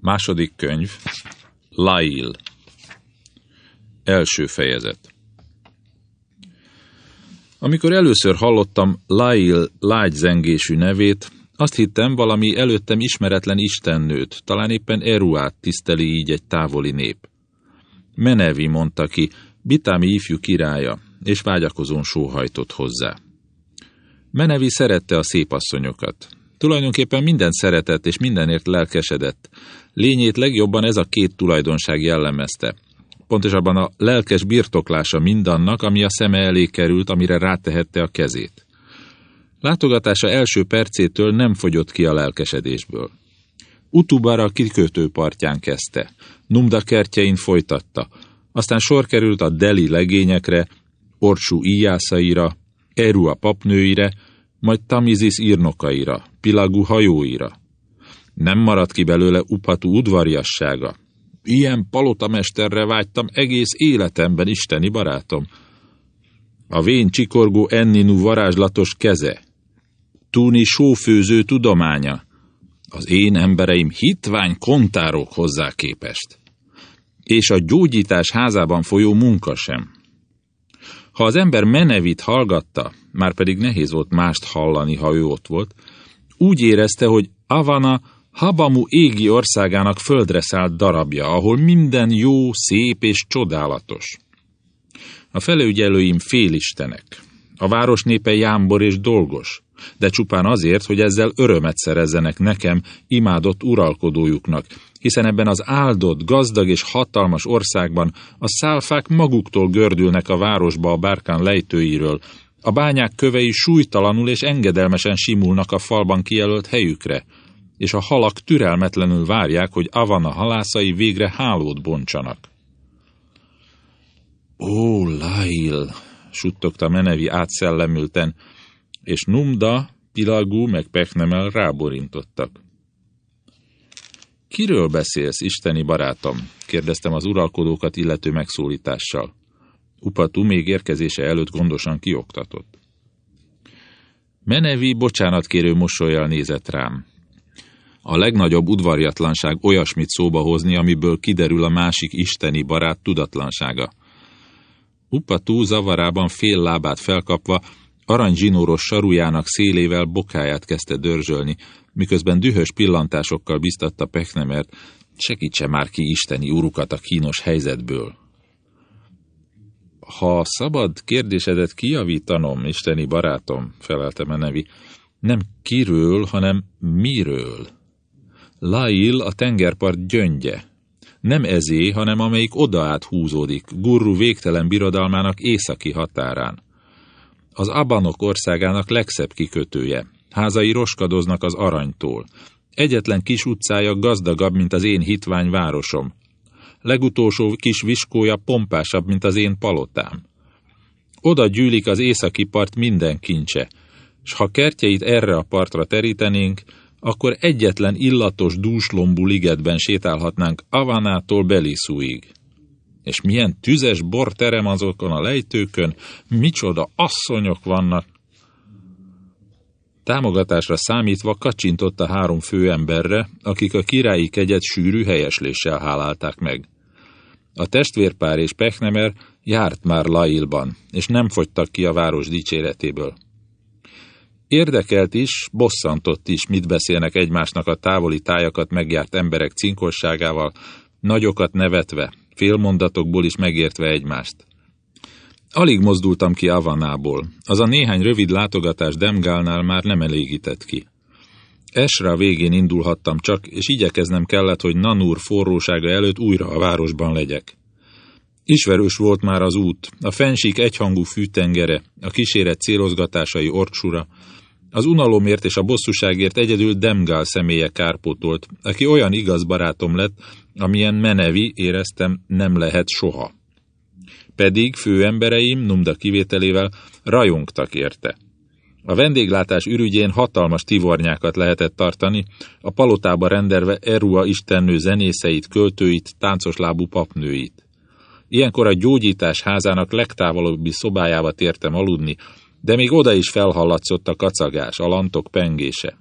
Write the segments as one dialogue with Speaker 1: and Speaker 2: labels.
Speaker 1: Második könyv, Lail. Első fejezet. Amikor először hallottam Lail lágyzengésű nevét, azt hittem valami előttem ismeretlen istennőt, talán éppen Eruát tiszteli így egy távoli nép. Menevi mondta ki, Bitámi ifjú királya, és vágyakozón sóhajtott hozzá. Menevi szerette a szép asszonyokat. Tulajdonképpen minden szeretett és mindenért lelkesedett. Lényét legjobban ez a két tulajdonság jellemezte. Pontosabban a lelkes birtoklása mindannak, ami a szeme elé került, amire rátehette a kezét. Látogatása első percétől nem fogyott ki a lelkesedésből. Utubara kikötő partján kezdte, Numda kertjein folytatta, aztán sor került a Deli legényekre, Orcsú íjászaira, Eru a papnőire, majd Tamizis írnokaira, Pilagú hajóira. Nem maradt ki belőle Upatú udvariassága. Ilyen palotamesterre vágytam egész életemben, isteni barátom. A vén csikorgó Enninu varázslatos keze, Túni sófőző tudománya, az én embereim hitvány kontárok hozzá képest, és a gyógyítás házában folyó munka sem. Ha az ember menevit hallgatta, már pedig nehéz volt mást hallani, ha ő ott volt, úgy érezte, hogy Avana Habamu égi országának földre szállt darabja, ahol minden jó, szép és csodálatos. A felügyelőim félistenek, a város népe jámbor és dolgos, de csupán azért, hogy ezzel örömet szerezzenek nekem, imádott uralkodójuknak, hiszen ebben az áldott, gazdag és hatalmas országban a szálfák maguktól gördülnek a városba a bárkán lejtőiről, a bányák kövei súlytalanul és engedelmesen simulnak a falban kijelölt helyükre, és a halak türelmetlenül várják, hogy Avana halászai végre hálót bontsanak. Ó, Lail, suttogta Menevi átszellemülten, és Numda, Pilagú meg Pechnemel ráborintottak. Kiről beszélsz, isteni barátom? kérdeztem az uralkodókat illető megszólítással. Upatú még érkezése előtt gondosan kioktatott. Menevi bocsánatkérő mosolyjal nézett rám. A legnagyobb udvarjatlanság olyasmit szóba hozni, amiből kiderül a másik isteni barát tudatlansága. Upatú zavarában fél lábát felkapva aranyzsinóros sarujának szélével bokáját kezdte dörzsölni, miközben dühös pillantásokkal biztatta Pechnemert, segítse már ki isteni urukat a kínos helyzetből. Ha szabad kérdésedet kijavítanom, isteni barátom, felelte Menevi, nem kiről, hanem miről. Lail a tengerpart gyöngye. Nem ezé, hanem amelyik oda át húzódik, Gurru végtelen birodalmának északi határán az Abanok országának legszebb kikötője. Házai roskadoznak az aranytól. Egyetlen kis utcája gazdagabb, mint az én hitvány városom. Legutolsó kis viskója pompásabb, mint az én palotám. Oda gyűlik az északi part minden kincse, s ha kertjeit erre a partra terítenénk, akkor egyetlen illatos dúslombú ligetben sétálhatnánk Avanától Belisúig. És milyen tüzes bor terem azokon a lejtőkön, micsoda asszonyok vannak. Támogatásra számítva kacsintott a három főemberre, akik a királyi kegyet sűrű helyesléssel hálálták meg. A testvérpár és Pechnemer járt már Lailban, és nem fogytak ki a város dicséretéből. Érdekelt is, bosszantott is, mit beszélnek egymásnak a távoli tájakat megjárt emberek cinkosságával, nagyokat nevetve, félmondatokból is megértve egymást. Alig mozdultam ki Avanából. Az a néhány rövid látogatás Demgálnál már nem elégített ki. Esra végén indulhattam csak, és igyekeznem kellett, hogy Nanur forrósága előtt újra a városban legyek. Ismerős volt már az út, a fensík egyhangú fűtengere, a kíséret célozgatásai orcsura, az unalomért és a bosszúságért egyedül Demgál személye kárpótolt, aki olyan igaz barátom lett, amilyen menevi, éreztem, nem lehet soha. Pedig főembereim, Numda kivételével, rajongtak érte. A vendéglátás ürügyén hatalmas tivornyákat lehetett tartani, a palotába rendelve Erua istennő zenészeit, költőit, táncoslábú papnőit. Ilyenkor a gyógyítás házának legtávolabbi szobájába tértem aludni, de még oda is felhallatszott a kacagás, a lantok pengése.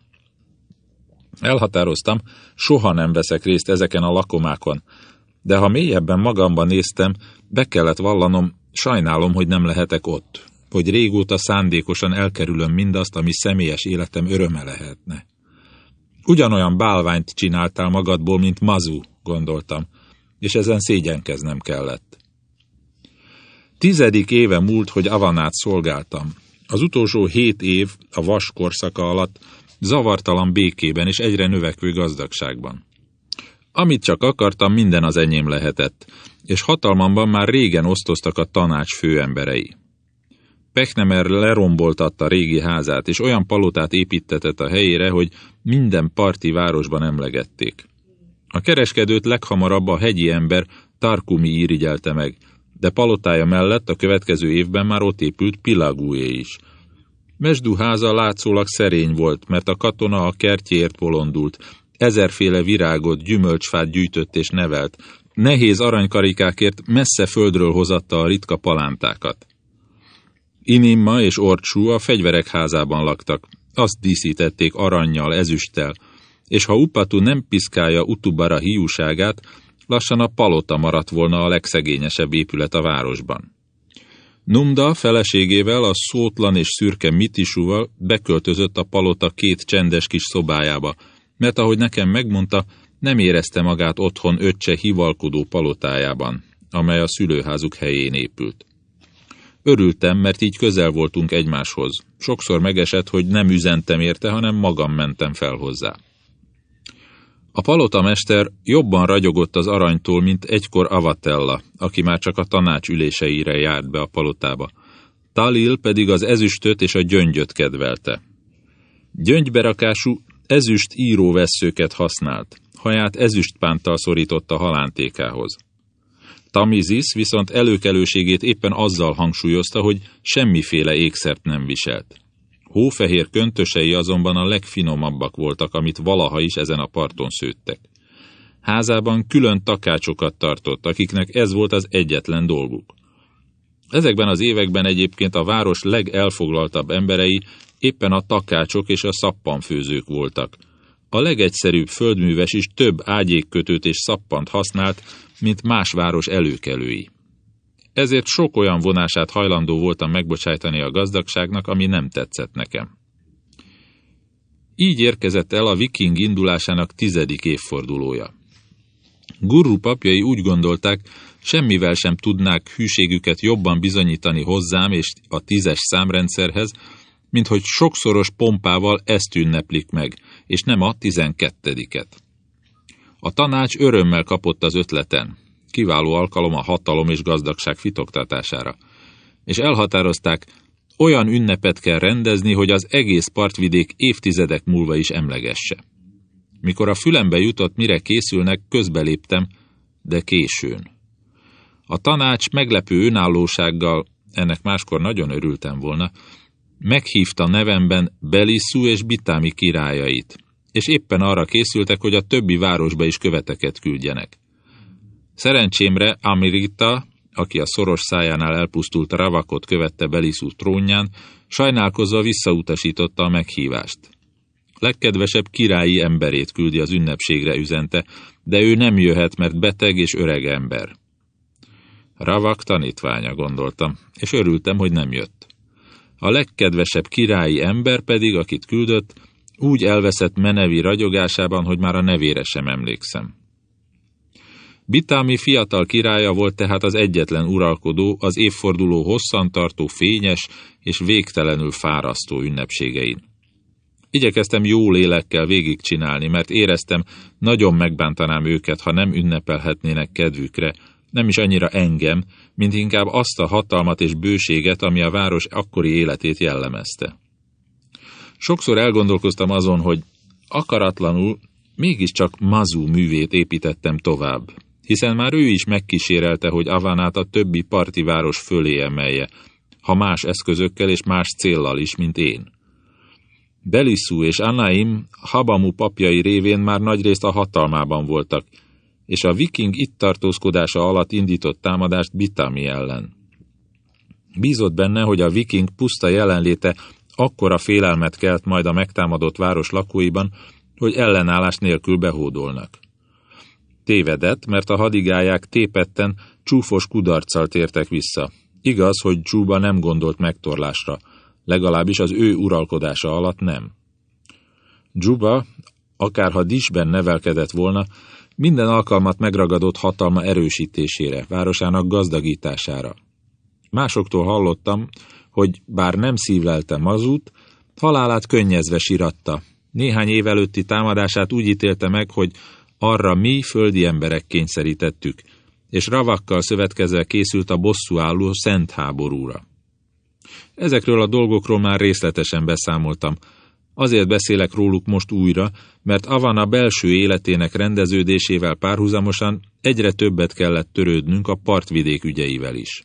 Speaker 1: Elhatároztam, soha nem veszek részt ezeken a lakomákon, de ha mélyebben magamban néztem, be kellett vallanom, sajnálom, hogy nem lehetek ott, hogy régóta szándékosan elkerülöm mindazt, ami személyes életem öröme lehetne. Ugyanolyan bálványt csináltál magadból, mint Mazu, gondoltam, és ezen szégyenkeznem kellett. Tizedik éve múlt, hogy Avanát szolgáltam. Az utolsó hét év a vas korszaka alatt zavartalan békében és egyre növekvő gazdagságban. Amit csak akartam, minden az enyém lehetett, és hatalmamban már régen osztoztak a tanács főemberei. Pechnemer leromboltatta régi házát, és olyan palotát építetett a helyére, hogy minden parti városban emlegették. A kereskedőt leghamarabb a hegyi ember Tarkumi irigyelte meg, de palotája mellett a következő évben már ott épült Pilagúé is. Mesdú háza látszólag szerény volt, mert a katona a kertjéért bolondult, ezerféle virágot, gyümölcsfát gyűjtött és nevelt, nehéz aranykarikákért messze földről hozatta a ritka palántákat. Inimma és Orcsú a fegyverek házában laktak, azt díszítették aranyjal, ezüsttel, és ha Upatu nem piszkálja Utubara hiúságát, lassan a palota maradt volna a legszegényesebb épület a városban. Numda feleségével, a szótlan és szürke Mitisúval beköltözött a palota két csendes kis szobájába, mert ahogy nekem megmondta, nem érezte magát otthon öccse hivalkodó palotájában, amely a szülőházuk helyén épült. Örültem, mert így közel voltunk egymáshoz. Sokszor megesett, hogy nem üzentem érte, hanem magam mentem fel hozzá. A palotamester jobban ragyogott az aranytól, mint egykor Avatella, aki már csak a tanács üléseire járt be a palotába. Talil pedig az ezüstöt és a gyöngyöt kedvelte. Gyöngyberakású ezüst íróvesszőket használt, haját ezüstpánttal szorította halántékához. Tamizis viszont előkelőségét éppen azzal hangsúlyozta, hogy semmiféle ékszert nem viselt. Hófehér köntösei azonban a legfinomabbak voltak, amit valaha is ezen a parton szőttek. Házában külön takácsokat tartott, akiknek ez volt az egyetlen dolguk. Ezekben az években egyébként a város legelfoglaltabb emberei éppen a takácsok és a szappanfőzők voltak. A legegyszerűbb földműves is több ágyékkötőt és szappant használt, mint más város előkelői. Ezért sok olyan vonását hajlandó voltam megbocsájtani a gazdagságnak, ami nem tetszett nekem. Így érkezett el a viking indulásának tizedik évfordulója. Gurru papjai úgy gondolták, semmivel sem tudnák hűségüket jobban bizonyítani hozzám és a tízes számrendszerhez, mint hogy sokszoros pompával ezt ünneplik meg, és nem a tizenkettediket. A tanács örömmel kapott az ötleten. Kiváló alkalom a hatalom és gazdagság fitoktatására. És elhatározták, olyan ünnepet kell rendezni, hogy az egész partvidék évtizedek múlva is emlegesse. Mikor a fülembe jutott, mire készülnek, közbeléptem, de későn. A tanács meglepő önállósággal, ennek máskor nagyon örültem volna, meghívta nevemben Belisszú és Bitámi királyait, és éppen arra készültek, hogy a többi városba is követeket küldjenek. Szerencsémre Amirita, aki a szoros szájánál elpusztult ravakot követte Belisszú trónján, sajnálkozva visszautasította a meghívást. Legkedvesebb királyi emberét küldi az ünnepségre üzente, de ő nem jöhet, mert beteg és öreg ember. Ravak tanítványa, gondoltam, és örültem, hogy nem jött. A legkedvesebb királyi ember pedig, akit küldött, úgy elveszett menevi ragyogásában, hogy már a nevére sem emlékszem. Bitámi fiatal királya volt tehát az egyetlen uralkodó az évforduló hosszantartó, fényes és végtelenül fárasztó ünnepségein. Igyekeztem jó lélekkel végigcsinálni, mert éreztem, nagyon megbántanám őket, ha nem ünnepelhetnének kedvükre, nem is annyira engem, mint inkább azt a hatalmat és bőséget, ami a város akkori életét jellemezte. Sokszor elgondolkoztam azon, hogy akaratlanul mégiscsak Mazú művét építettem tovább, hiszen már ő is megkísérelte, hogy Avanát a többi parti város fölé emelje, ha más eszközökkel és más céllal is, mint én. Belisú és Anaim Habamu papjai révén már nagyrészt a hatalmában voltak, és a viking itt tartózkodása alatt indított támadást Bitami ellen. Bízott benne, hogy a viking puszta jelenléte akkora félelmet kelt majd a megtámadott város lakóiban, hogy ellenállás nélkül behódolnak. Tévedett, mert a hadigályák tépetten, csúfos kudarccal tértek vissza. Igaz, hogy Csúba nem gondolt megtorlásra, legalábbis az ő uralkodása alatt nem. Dzsuba, akárha disben nevelkedett volna, minden alkalmat megragadott hatalma erősítésére, városának gazdagítására. Másoktól hallottam, hogy bár nem szívlelte mazut, halálát könnyezve siratta. Néhány év előtti támadását úgy ítélte meg, hogy arra mi földi emberek kényszerítettük, és ravakkal szövetkezve készült a bosszúálló szent háborúra. Ezekről a dolgokról már részletesen beszámoltam, Azért beszélek róluk most újra, mert Avana belső életének rendeződésével párhuzamosan egyre többet kellett törődnünk a partvidék ügyeivel is.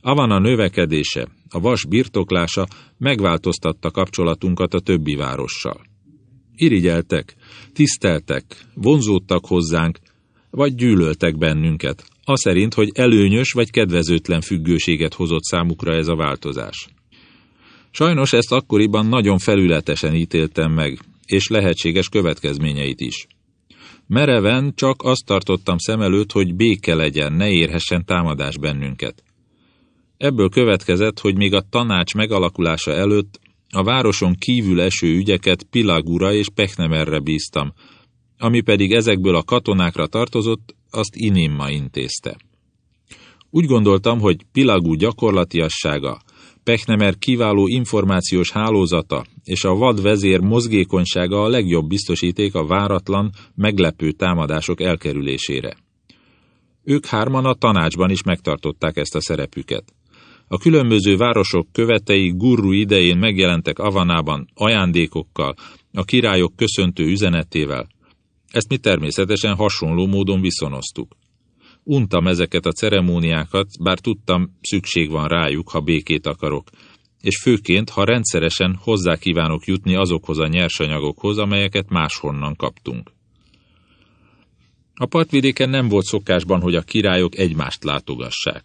Speaker 1: Avana növekedése, a vas birtoklása megváltoztatta kapcsolatunkat a többi várossal. Irigyeltek, tiszteltek, vonzódtak hozzánk, vagy gyűlöltek bennünket, az szerint, hogy előnyös vagy kedvezőtlen függőséget hozott számukra ez a változás. Sajnos ezt akkoriban nagyon felületesen ítéltem meg, és lehetséges következményeit is. Mereven csak azt tartottam szem előtt, hogy béke legyen, ne érhessen támadás bennünket. Ebből következett, hogy még a tanács megalakulása előtt a városon kívül eső ügyeket Pilagura és Pechnemerre bíztam, ami pedig ezekből a katonákra tartozott, azt Inimma intézte. Úgy gondoltam, hogy Pilagú gyakorlatiassága, Pechnemer kiváló információs hálózata és a vadvezér mozgékonysága a legjobb biztosíték a váratlan, meglepő támadások elkerülésére. Ők hárman a tanácsban is megtartották ezt a szerepüket. A különböző városok követei gurru idején megjelentek Avanában ajándékokkal, a királyok köszöntő üzenetével. Ezt mi természetesen hasonló módon viszonoztuk. Untam ezeket a ceremóniákat, bár tudtam, szükség van rájuk, ha békét akarok, és főként, ha rendszeresen hozzá kívánok jutni azokhoz a nyersanyagokhoz, amelyeket máshonnan kaptunk. A partvidéken nem volt szokásban, hogy a királyok egymást látogassák.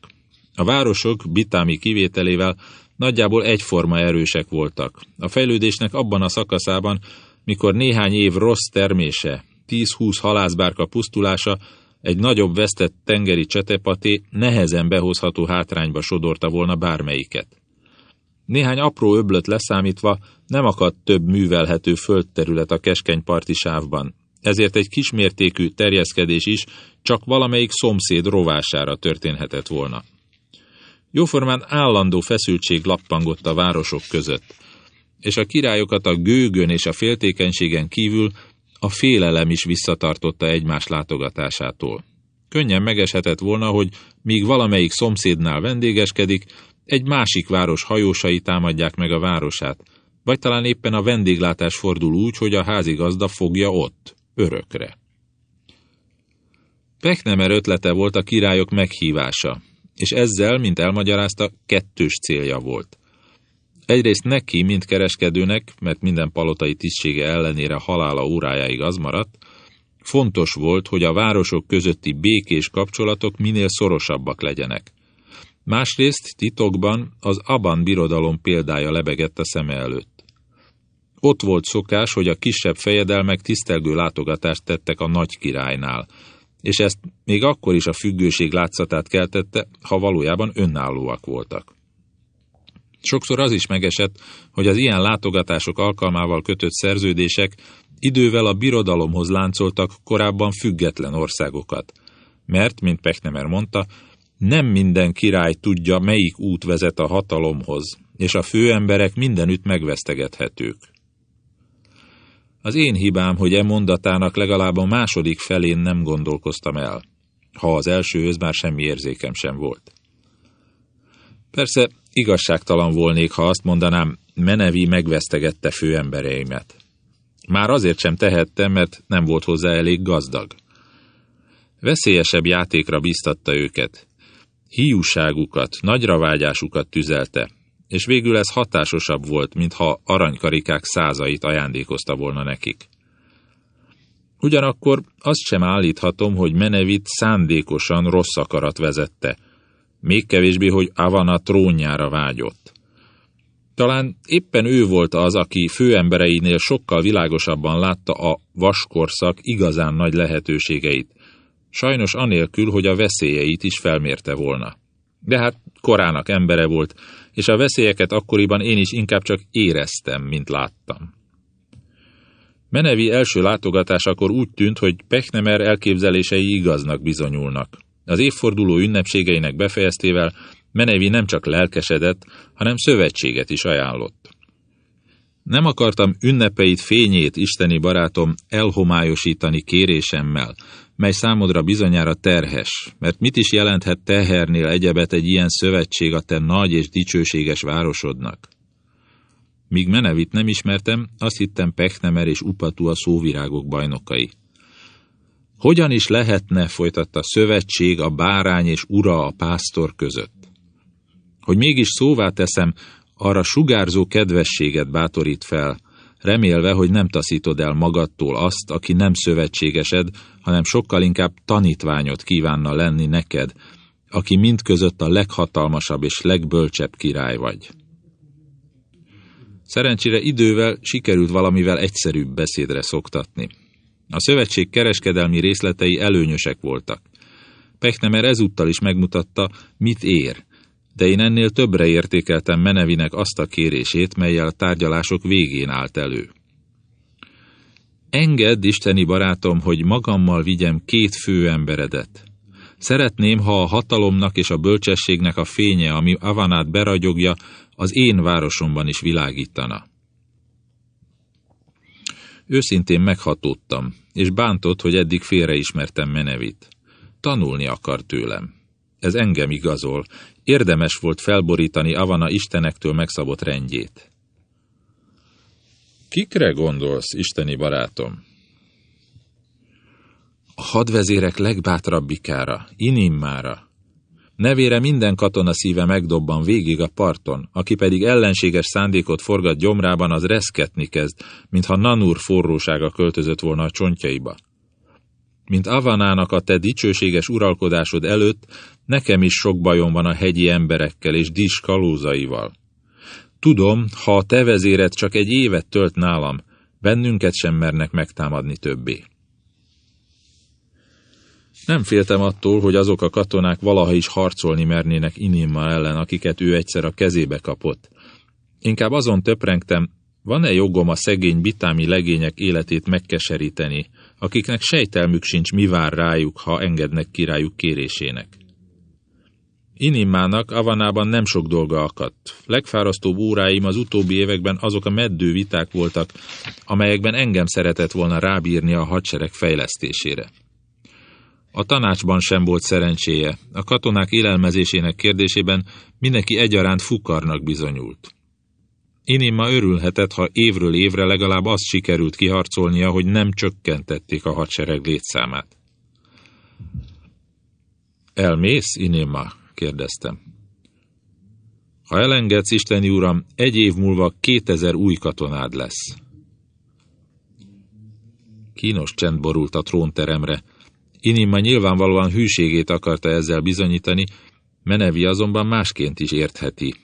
Speaker 1: A városok, bitámi kivételével nagyjából egyforma erősek voltak. A fejlődésnek abban a szakaszában, mikor néhány év rossz termése, 10-20 halászbárka pusztulása egy nagyobb vesztett tengeri csetepaté nehezen behozható hátrányba sodorta volna bármelyiket. Néhány apró öblöt leszámítva nem akadt több művelhető földterület a keskeny parti sávban, ezért egy kismértékű terjeszkedés is csak valamelyik szomszéd rovására történhetett volna. Jóformán állandó feszültség lappangott a városok között, és a királyokat a gőgön és a féltékenységen kívül a félelem is visszatartotta egymás látogatásától. Könnyen megeshetett volna, hogy míg valamelyik szomszédnál vendégeskedik, egy másik város hajósai támadják meg a városát, vagy talán éppen a vendéglátás fordul úgy, hogy a házigazda fogja ott, örökre. Pechnemer ötlete volt a királyok meghívása, és ezzel, mint elmagyarázta, kettős célja volt. Egyrészt neki, mint kereskedőnek, mert minden palotai tisztsége ellenére halála órájáig az maradt, fontos volt, hogy a városok közötti békés kapcsolatok minél szorosabbak legyenek. Másrészt titokban az Aban birodalom példája lebegett a szeme előtt. Ott volt szokás, hogy a kisebb fejedelmek tisztelgő látogatást tettek a nagy királynál, és ezt még akkor is a függőség látszatát keltette, ha valójában önállóak voltak. Sokszor az is megesett, hogy az ilyen látogatások alkalmával kötött szerződések idővel a birodalomhoz láncoltak korábban független országokat. Mert, mint Pechnemer mondta, nem minden király tudja, melyik út vezet a hatalomhoz, és a főemberek mindenütt megvesztegethetők. Az én hibám, hogy e mondatának legalább a második felén nem gondolkoztam el, ha az elsőhöz már semmi érzékem sem volt. Persze igazságtalan volnék, ha azt mondanám, Menevi megvesztegette főembereimet. Már azért sem tehettem, mert nem volt hozzá elég gazdag. Veszélyesebb játékra biztatta őket. Hiúságukat, nagyra vágyásukat tüzelte, és végül ez hatásosabb volt, mintha aranykarikák százait ajándékozta volna nekik. Ugyanakkor azt sem állíthatom, hogy Menevit szándékosan rossz akarat vezette, még kevésbé, hogy Avana trónjára vágyott. Talán éppen ő volt az, aki főembereinél sokkal világosabban látta a vaskorszak igazán nagy lehetőségeit, sajnos anélkül, hogy a veszélyeit is felmérte volna. De hát korának embere volt, és a veszélyeket akkoriban én is inkább csak éreztem, mint láttam. Menevi első látogatásakor úgy tűnt, hogy Pechnemer elképzelései igaznak bizonyulnak. Az évforduló ünnepségeinek befejeztével Menevi nem csak lelkesedett, hanem szövetséget is ajánlott. Nem akartam ünnepeit fényét, isteni barátom, elhomályosítani kérésemmel, mely számodra bizonyára terhes, mert mit is jelenthet tehernél egyebet egy ilyen szövetség a te nagy és dicsőséges városodnak? Míg Menevit nem ismertem, azt hittem Pechnemer és Upatu a szóvirágok bajnokai. Hogyan is lehetne, folytatta szövetség a bárány és ura a pásztor között? Hogy mégis szóvá teszem, arra sugárzó kedvességet bátorít fel, remélve, hogy nem taszítod el magadtól azt, aki nem szövetségesed, hanem sokkal inkább tanítványot kívánna lenni neked, aki mindközött a leghatalmasabb és legbölcsebb király vagy. Szerencsére idővel sikerült valamivel egyszerűbb beszédre szoktatni. A szövetség kereskedelmi részletei előnyösek voltak. Pechnemer ezúttal is megmutatta, mit ér, de én ennél többre értékeltem Menevinek azt a kérését, melyel a tárgyalások végén állt elő. Engedd, isteni barátom, hogy magammal vigyem két főemberedet. Szeretném, ha a hatalomnak és a bölcsességnek a fénye, ami Avanát beragyogja, az én városomban is világítana. Őszintén meghatódtam, és bántott, hogy eddig félreismertem Menevit. Tanulni akar tőlem. Ez engem igazol, érdemes volt felborítani Avana istenektől megszabott rendjét. Kikre gondolsz, isteni barátom? A hadvezérek legbátrabbikára, Inimmára. Nevére minden katona szíve megdobban végig a parton, aki pedig ellenséges szándékot forgat gyomrában, az reszketni kezd, mintha Nanur forrósága költözött volna a csontjaiba. Mint Avanának a te dicsőséges uralkodásod előtt, nekem is sok bajom van a hegyi emberekkel és Dis kalózaival. Tudom, ha a te vezéred csak egy évet tölt nálam, bennünket sem mernek megtámadni többé. Nem féltem attól, hogy azok a katonák valaha is harcolni mernének Inimma ellen, akiket ő egyszer a kezébe kapott. Inkább azon töprengtem, van-e jogom a szegény bitámi legények életét megkeseríteni, akiknek sejtelmük sincs, mi vár rájuk, ha engednek királyuk kérésének. Inimmának Avanában nem sok dolga akadt. Legfárasztóbb óráim az utóbbi években azok a meddő viták voltak, amelyekben engem szeretett volna rábírni a hadsereg fejlesztésére. A tanácsban sem volt szerencséje, a katonák élelmezésének kérdésében mindenki egyaránt fukarnak bizonyult. Inimma örülhetett, ha évről évre legalább azt sikerült kiharcolnia, hogy nem csökkentették a hadsereg létszámát. Elmész, Inimma? kérdeztem. Ha elengedsz, Isteni Uram, egy év múlva kétezer új katonád lesz. Kínos csend borult a trónteremre. Inimma nyilvánvalóan hűségét akarta ezzel bizonyítani, Menevi azonban másként is értheti.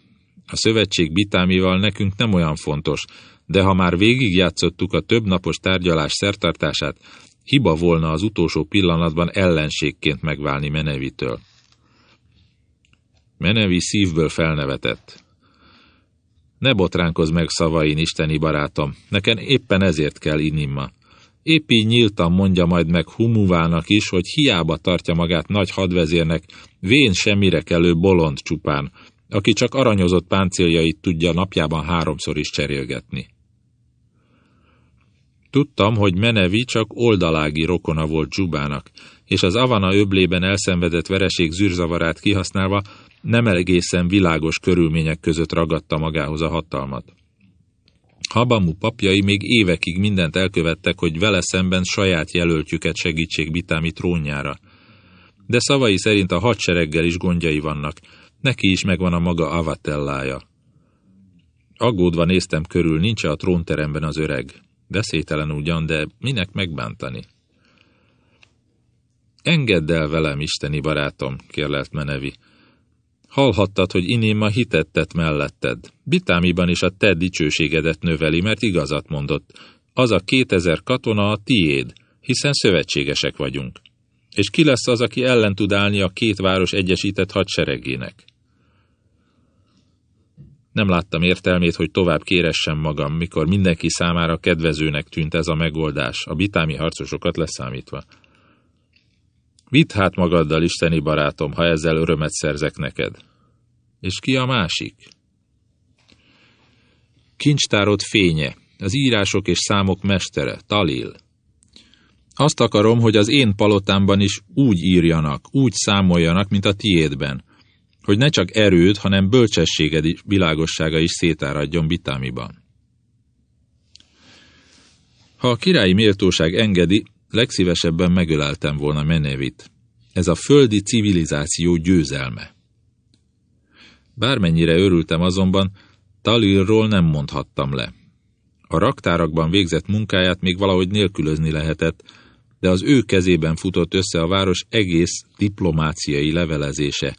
Speaker 1: A szövetség bitámival nekünk nem olyan fontos, de ha már végigjátszottuk a több napos tárgyalás szertartását, hiba volna az utolsó pillanatban ellenségként megválni Menevitől. Menevi szívből felnevetett. Ne botránkozz meg szavain, isteni barátom, nekem éppen ezért kell inimma. Így nyíltan mondja majd meg Humuvának is, hogy hiába tartja magát nagy hadvezérnek, vén semmire kelő bolond csupán, aki csak aranyozott páncéljait tudja napjában háromszor is cserélgetni. Tudtam, hogy Menevi csak oldalági rokona volt Dzsubának, és az Avana öblében elszenvedett vereség zűrzavarát kihasználva nem egészen világos körülmények között ragadta magához a hatalmat. Habamu papjai még évekig mindent elkövettek, hogy vele szemben saját jelöltjüket segítség Bitámi trónjára. De szavai szerint a hadsereggel is gondjai vannak, neki is megvan a maga avatellája. Aggódva néztem körül, nincs -e a trónteremben az öreg. Beszételen ugyan, de minek megbántani? Engedd el velem, isteni barátom, kérlelt Menevi. Hallhattad, hogy Inéma hitet tett melletted. Bitámiban is a te dicsőségedet növeli, mert igazat mondott. Az a kétezer katona a tiéd, hiszen szövetségesek vagyunk. És ki lesz az, aki ellen tud állni a két város egyesített hadseregének? Nem láttam értelmét, hogy tovább kéressem magam, mikor mindenki számára kedvezőnek tűnt ez a megoldás, a bitámi harcosokat leszámítva. Vidd hát magaddal, isteni barátom, ha ezzel örömet szerzek neked. És ki a másik? Kincstárod fénye, az írások és számok mestere, Talil. Azt akarom, hogy az én palotámban is úgy írjanak, úgy számoljanak, mint a tiédben, hogy ne csak erőd, hanem bölcsességed is, világossága is szétáradjon bitámiban. Ha a királyi méltóság engedi, legszívesebben megöleltem volna Menevit. Ez a földi civilizáció győzelme. Bármennyire örültem azonban, Talilról nem mondhattam le. A raktárakban végzett munkáját még valahogy nélkülözni lehetett, de az ő kezében futott össze a város egész diplomáciai levelezése.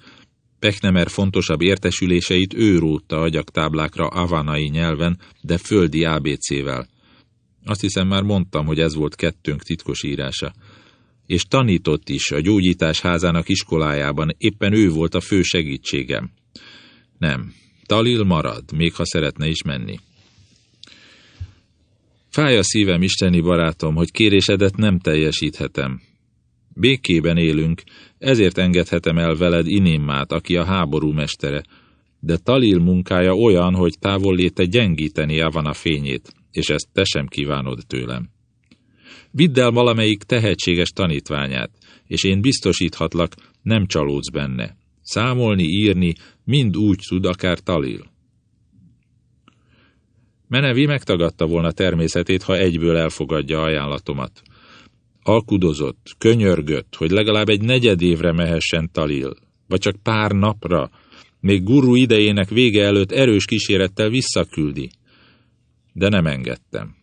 Speaker 1: Pechnemer fontosabb értesüléseit ő rótta agyaktáblákra avanai nyelven, de földi ABC-vel. Azt hiszem már mondtam, hogy ez volt kettőnk titkos írása. És tanított is a gyógyítás házának iskolájában, éppen ő volt a fő segítségem. Nem, Talil marad, még ha szeretne is menni. Fáj a szívem, isteni barátom, hogy kérésedet nem teljesíthetem. Békében élünk, ezért engedhetem el veled Inimmát, aki a háború mestere, de Talil munkája olyan, hogy távol léte gyengíteni a fényét, és ezt te sem kívánod tőlem. Vidd el valamelyik tehetséges tanítványát, és én biztosíthatlak, nem csalódsz benne. Számolni, írni, mind úgy tud akár Talil. Menevi megtagadta volna természetét, ha egyből elfogadja ajánlatomat. Alkudozott, könyörgött, hogy legalább egy negyed évre mehessen Talil, vagy csak pár napra, még guru idejének vége előtt erős kísérettel visszaküldi. De nem engedtem.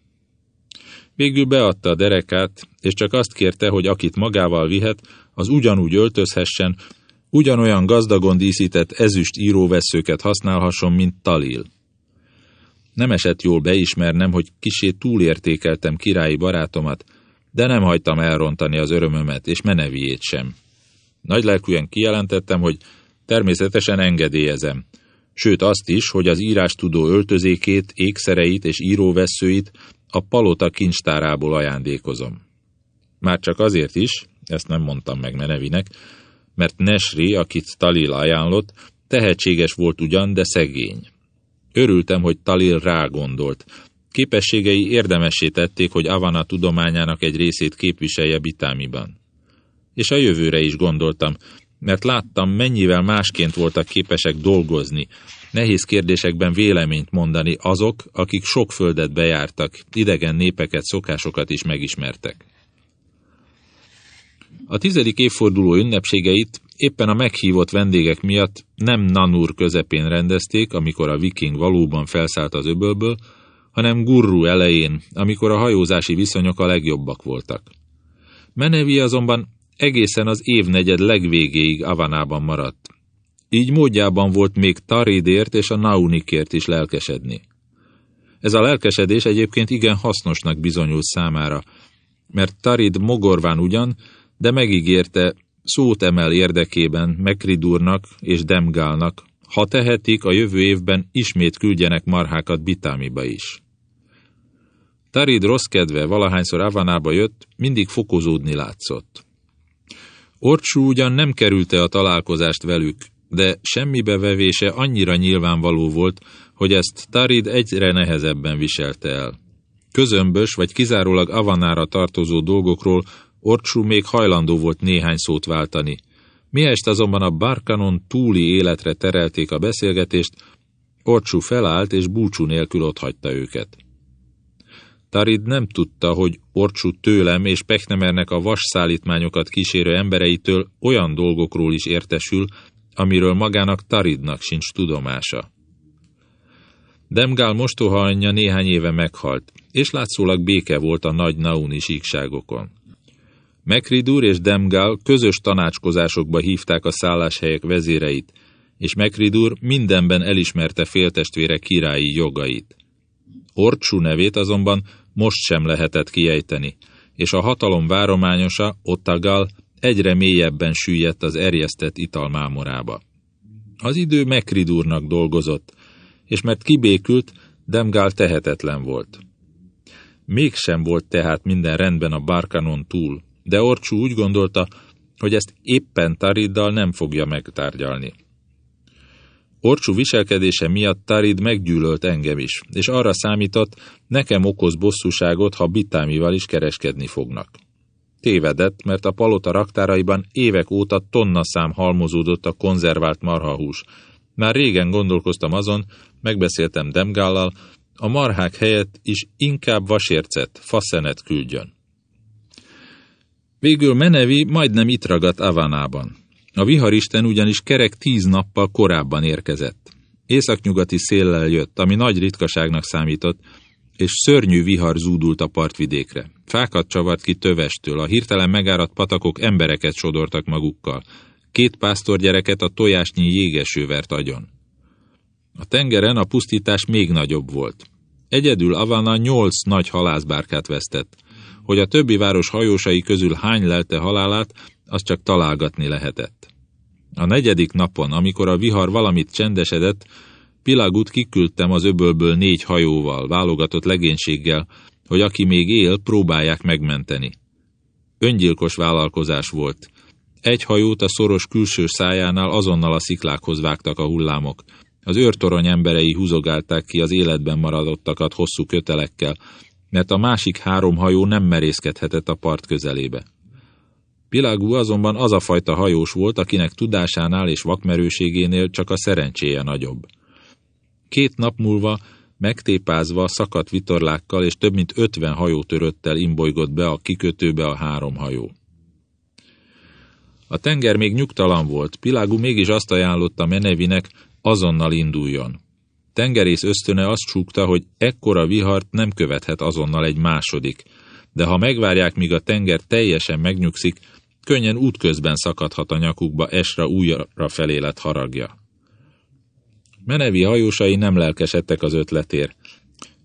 Speaker 1: Végül beadta a derekát, és csak azt kérte, hogy akit magával vihet, az ugyanúgy öltözhessen, ugyanolyan gazdagon díszített ezüst íróveszőket használhasson, mint Talil. Nem esett jól beismernem, hogy kisé túlértékeltem királyi barátomat, de nem hagytam elrontani az örömömet, és meneviét sem. Nagylelkűen kijelentettem, hogy természetesen engedélyezem, sőt azt is, hogy az írás tudó öltözékét, ékszereit és íróveszőit a palota kincstárából ajándékozom. Már csak azért is, ezt nem mondtam meg Menevinek, mert Nesri, akit Talil ajánlott, tehetséges volt ugyan, de szegény. Örültem, hogy Talil rágondolt. Képességei érdemessé tették, hogy Avana tudományának egy részét képviselje Bitámiban. És a jövőre is gondoltam, mert láttam, mennyivel másként voltak képesek dolgozni, nehéz kérdésekben véleményt mondani azok, akik sok földet bejártak, idegen népeket, szokásokat is megismertek. A tizedik évforduló ünnepségeit éppen a meghívott vendégek miatt nem Nanur közepén rendezték, amikor a viking valóban felszállt az öbölből, hanem Gurru elején, amikor a hajózási viszonyok a legjobbak voltak. Menevi azonban egészen az évnegyed legvégéig Avanában maradt. Így módjában volt még Taridért és a Naunikért is lelkesedni. Ez a lelkesedés egyébként igen hasznosnak bizonyult számára, mert Tarid mogorván ugyan, de megígérte, szót emel érdekében Mekridurnak és Demgálnak, ha tehetik, a jövő évben ismét küldjenek marhákat Bitámiba is. Tarid rossz kedve, valahányszor Avanába jött, mindig fokozódni látszott. Orcsú ugyan nem kerülte a találkozást velük, de semmibe vevése annyira nyilvánvaló volt, hogy ezt Tarid egyre nehezebben viselte el. Közömbös vagy kizárólag Avanára tartozó dolgokról Orcsú még hajlandó volt néhány szót váltani. Miest azonban a Barkanon túli életre terelték a beszélgetést, Orcsú felállt és búcsú nélkül otthagyta őket. Tarid nem tudta, hogy Orcsú tőlem és Pechnemernek a vasszállítmányokat kísérő embereitől olyan dolgokról is értesül, amiről magának Taridnak sincs tudomása. Demgál mostoha anyja néhány éve meghalt, és látszólag béke volt a nagy nauni síkságokon. Mekridur és Demgál közös tanácskozásokba hívták a szálláshelyek vezéreit, és Mekridur mindenben elismerte féltestvére királyi jogait. Orcsú nevét azonban most sem lehetett kiejteni, és a hatalom várományosa, Ottagal, egyre mélyebben süllyedt az erjesztett italmámorába. Az idő Mekridurnak dolgozott, és mert kibékült, Demgál tehetetlen volt. Mégsem volt tehát minden rendben a Barkanon túl, de Orcsú úgy gondolta, hogy ezt éppen Tariddal nem fogja megtárgyalni. Orcsú viselkedése miatt Tarid meggyűlölt engem is, és arra számított, nekem okoz bosszúságot, ha Bitámival is kereskedni fognak. Tévedett, mert a palota raktáraiban évek óta tonna szám halmozódott a konzervált marhahús. Már régen gondolkoztam azon, megbeszéltem Demgállal, a marhák helyett is inkább vasércet, faszenet küldjön. Végül Menevi majdnem itt ragadt Avanában. A viharisten ugyanis kerek tíz nappal korábban érkezett. Északnyugati széllel jött, ami nagy ritkaságnak számított, és szörnyű vihar zúdult a partvidékre. Fákat csavart ki tövestől, a hirtelen megáradt patakok embereket sodortak magukkal. Két pásztorgyereket a tojásnyi jégeső vert agyon. A tengeren a pusztítás még nagyobb volt. Egyedül Avana nyolc nagy halászbárkát vesztett. Hogy a többi város hajósai közül hány lelte halálát, azt csak találgatni lehetett. A negyedik napon, amikor a vihar valamit csendesedett, Pilagut kiküldtem az öbölből négy hajóval, válogatott legénységgel, hogy aki még él, próbálják megmenteni. Öngyilkos vállalkozás volt. Egy hajót a szoros külső szájánál azonnal a sziklákhoz vágtak a hullámok. Az őrtorony emberei húzogálták ki az életben maradottakat hosszú kötelekkel, mert a másik három hajó nem merészkedhetett a part közelébe. Pilagú azonban az a fajta hajós volt, akinek tudásánál és vakmerőségénél csak a szerencséje nagyobb. Két nap múlva, megtépázva, szakadt vitorlákkal és több mint ötven hajótöröttel imbolygott be a kikötőbe a három hajó. A tenger még nyugtalan volt, Pilágu mégis azt ajánlotta Menevinek, azonnal induljon. Tengerész ösztöne azt súgta, hogy ekkora vihart nem követhet azonnal egy második, de ha megvárják, míg a tenger teljesen megnyugszik, könnyen útközben szakadhat a nyakukba Esra újra felé lett haragja. Menevi hajósai nem lelkesedtek az ötletér.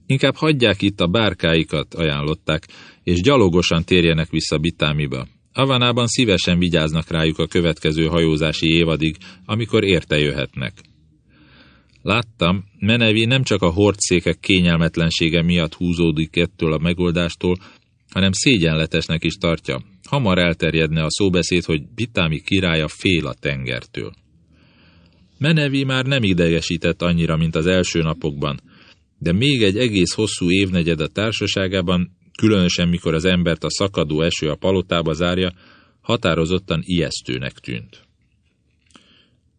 Speaker 1: Inkább hagyják itt a bárkáikat, ajánlották, és gyalogosan térjenek vissza Bitámiba. Avanában szívesen vigyáznak rájuk a következő hajózási évadig, amikor érte jöhetnek. Láttam, Menevi nem csak a hordszékek kényelmetlensége miatt húzódik ettől a megoldástól, hanem szégyenletesnek is tartja. Hamar elterjedne a szóbeszéd, hogy Bitámi királya fél a tengertől. Menevi már nem idegesített annyira, mint az első napokban, de még egy egész hosszú évnegyed a társaságában, különösen mikor az embert a szakadó eső a palotába zárja, határozottan ijesztőnek tűnt.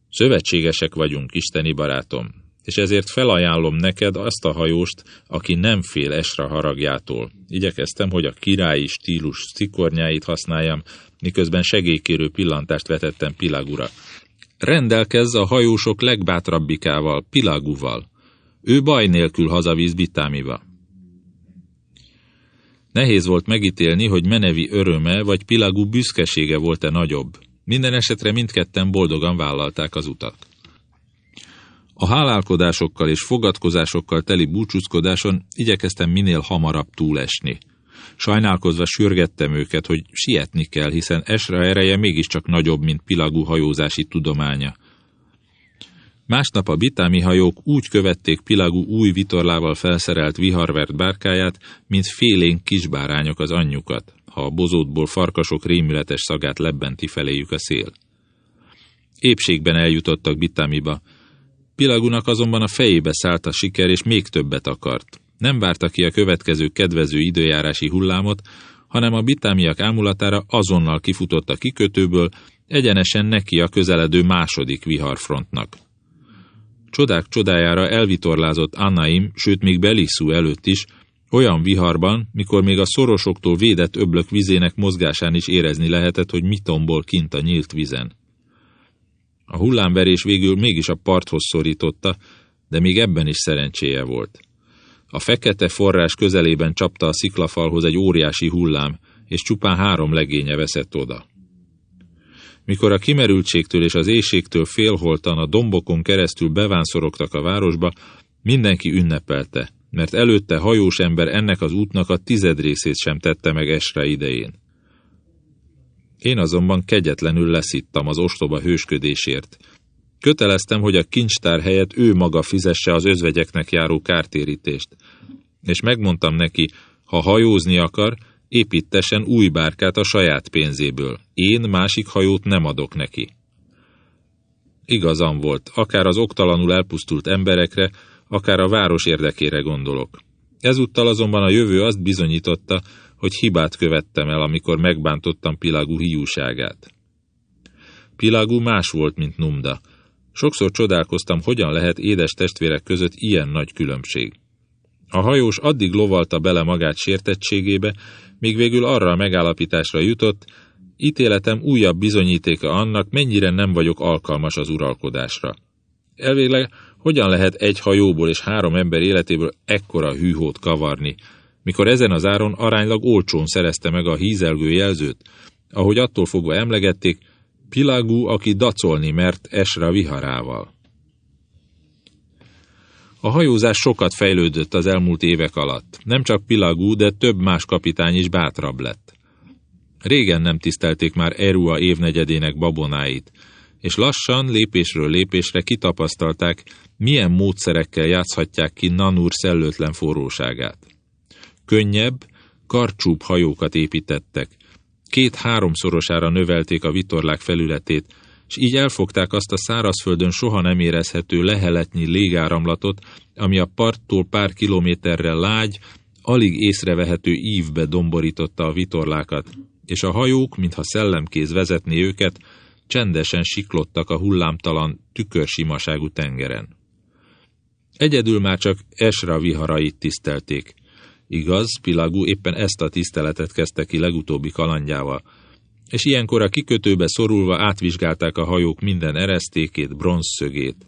Speaker 1: Szövetségesek vagyunk, isteni barátom, és ezért felajánlom neked azt a hajóst, aki nem fél esra haragjától. Igyekeztem, hogy a királyi stílus szikornyáit használjam, miközben segélykérő pillantást vetettem Pilagura. Rendelkezz a hajósok legbátrabbikával, Pilagúval. Ő baj nélkül hazavíz Bitámiba. Nehéz volt megítélni, hogy Menevi öröme vagy Pilagú büszkesége volt-e nagyobb. Minden esetre mindketten boldogan vállalták az utat. A hálálkodásokkal és fogadkozásokkal teli búcsúzkodáson igyekeztem minél hamarabb túlesni. Sajnálkozva sürgettem őket, hogy sietni kell, hiszen Esra ereje mégiscsak nagyobb, mint Pilagú hajózási tudománya. Másnap a bitámi hajók úgy követték Pilagú új vitorlával felszerelt viharvert bárkáját, mint félénk kisbárányok az anyjukat, ha a bozótból farkasok rémületes szagát lebbenti feléjük a szél. Épségben eljutottak Bitámiba. Pilagunak azonban a fejébe szállt a siker, és még többet akart. Nem várta ki a következő kedvező időjárási hullámot, hanem a bitámiak ámulatára azonnal kifutott a kikötőből, egyenesen neki a közeledő második viharfrontnak. Csodák csodájára elvitorlázott Annaim, sőt még Belisszú előtt is, olyan viharban, mikor még a szorosoktól védett öblök vizének mozgásán is érezni lehetett, hogy mit tombol kint a nyílt vizen. A hullámverés végül mégis a parthoz szorította, de még ebben is szerencséje volt. A fekete forrás közelében csapta a sziklafalhoz egy óriási hullám, és csupán három legénye veszett oda. Mikor a kimerültségtől és az éjségtől félholtan a dombokon keresztül bevánszorogtak a városba, mindenki ünnepelte, mert előtte hajós ember ennek az útnak a tized részét sem tette meg Esra idején. Én azonban kegyetlenül leszittam az ostoba hősködésért. Köteleztem, hogy a kincstár helyett ő maga fizesse az özvegyeknek járó kártérítést, és megmondtam neki, ha hajózni akar, építesen új bárkát a saját pénzéből. Én másik hajót nem adok neki. Igazam volt, akár az oktalanul elpusztult emberekre, akár a város érdekére gondolok. Ezúttal azonban a jövő azt bizonyította, hogy hibát követtem el, amikor megbántottam Pilagú hiúságát. Pilagú más volt, mint Numda. Sokszor csodálkoztam, hogyan lehet édes testvérek között ilyen nagy különbség. A hajós addig lovalta bele magát sértettségébe, míg végül arra a megállapításra jutott, ítéletem újabb bizonyítéka annak, mennyire nem vagyok alkalmas az uralkodásra. Elvégleg, hogyan lehet egy hajóból és három ember életéből ekkora hűhót kavarni, mikor ezen az áron aránylag olcsón szerezte meg a hízelgő jelzőt, ahogy attól fogva emlegették, Pilagú, aki dacolni mert Esra viharával. A hajózás sokat fejlődött az elmúlt évek alatt. Nem csak Pilagú, de több más kapitány is bátrabb lett. Régen nem tisztelték már Erua évnegyedének babonáit, és lassan, lépésről lépésre kitapasztalták, milyen módszerekkel játszhatják ki Nanur szellőtlen forróságát. Könnyebb, karcsúbb hajókat építettek, két-háromszorosára növelték a vitorlák felületét, és így elfogták azt a szárazföldön soha nem érezhető leheletnyi légáramlatot, ami a parttól pár kilométerre lágy, alig észrevehető ívbe domborította a vitorlákat, és a hajók, mintha szellemkéz vezetné őket, csendesen siklottak a hullámtalan, tükörsimaságú tengeren. Egyedül már csak Esra viharait tisztelték. Igaz, Pilagú éppen ezt a tiszteletet kezdte ki legutóbbi kalandjával, és ilyenkor a kikötőbe szorulva átvizsgálták a hajók minden eresztékét, bronzszögét.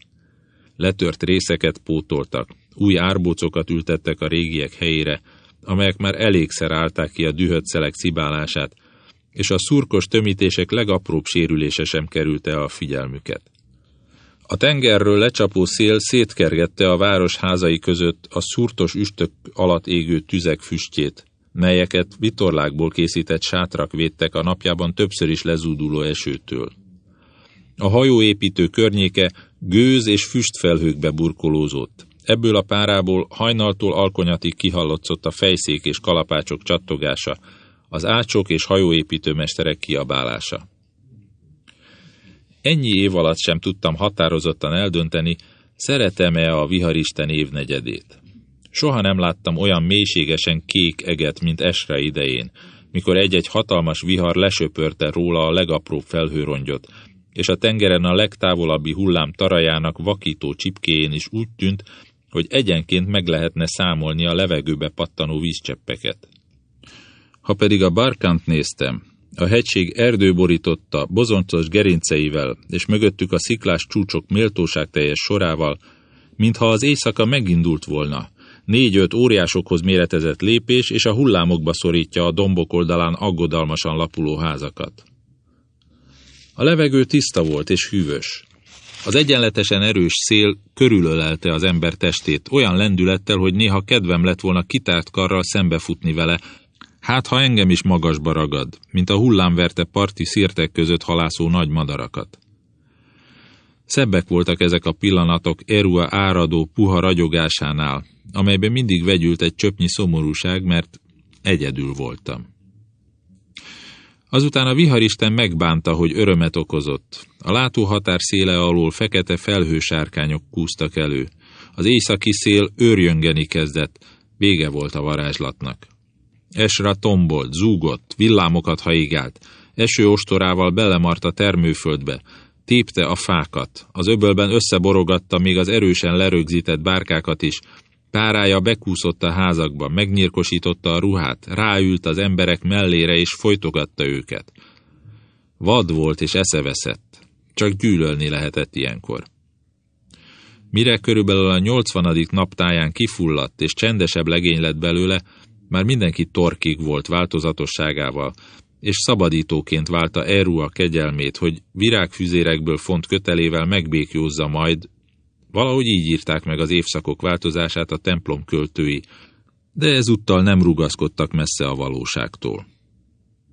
Speaker 1: Letört részeket pótoltak, új árbócokat ültettek a régiek helyére, amelyek már elégszer állták ki a dühött szelek cibálását, és a szurkos tömítések legapróbb sérülése sem kerülte a figyelmüket. A tengerről lecsapó szél szétkergette a város házai között a szurtos üstök alatt égő tüzek füstjét, melyeket vitorlákból készített sátrak védtek a napjában többször is lezúduló esőtől. A hajóépítő környéke gőz és füstfelhőkbe burkolózott. Ebből a párából hajnaltól alkonyatig kihallotszott a fejszék és kalapácsok csattogása, az ácsok és hajóépítőmesterek kiabálása. Ennyi év alatt sem tudtam határozottan eldönteni, szeretem-e a viharisten évnegyedét. Soha nem láttam olyan mélységesen kék eget, mint Esre idején, mikor egy-egy hatalmas vihar lesöpörte róla a legapróbb felhőrongyot, és a tengeren a legtávolabbi hullám tarajának vakító csipkéjén is úgy tűnt, hogy egyenként meg lehetne számolni a levegőbe pattanó vízcseppeket. Ha pedig a barkant néztem, a hegység erdő borította, bozoncos gerinceivel, és mögöttük a sziklás csúcsok méltóságteljes sorával, mintha az éjszaka megindult volna, négy-öt óriásokhoz méretezett lépés, és a hullámokba szorítja a dombok oldalán aggodalmasan lapuló házakat. A levegő tiszta volt és hűvös. Az egyenletesen erős szél körülölelte az ember testét, olyan lendülettel, hogy néha kedvem lett volna kitárt karral szembefutni vele, hát ha engem is magasba ragad, mint a hullámverte parti szirtek között halászó nagy madarakat. Szebbek voltak ezek a pillanatok Erua áradó, puha ragyogásánál, amelyben mindig vegyült egy csöpnyi szomorúság, mert egyedül voltam. Azután a viharisten megbánta, hogy örömet okozott. A látóhatár széle alól fekete felhősárkányok kúztak elő. Az északi szél őrjöngeni kezdett, vége volt a varázslatnak. Esra tombolt, zúgott, villámokat haigált, eső ostorával belemart a termőföldbe, tépte a fákat, az öbölben összeborogatta még az erősen lerögzített bárkákat is, Párája bekúszott a házakba, megnyírkosította a ruhát, ráült az emberek mellére és folytogatta őket. Vad volt és eszeveszett, csak gyűlölni lehetett ilyenkor. Mire körülbelül a nyolcvanadik naptáján kifulladt és csendesebb legény lett belőle, már mindenki torkig volt változatosságával, és szabadítóként válta Erua kegyelmét, hogy virágfüzérekből font kötelével megbékjózza majd, valahogy így írták meg az évszakok változását a templom költői, de ezúttal nem rugaszkodtak messze a valóságtól.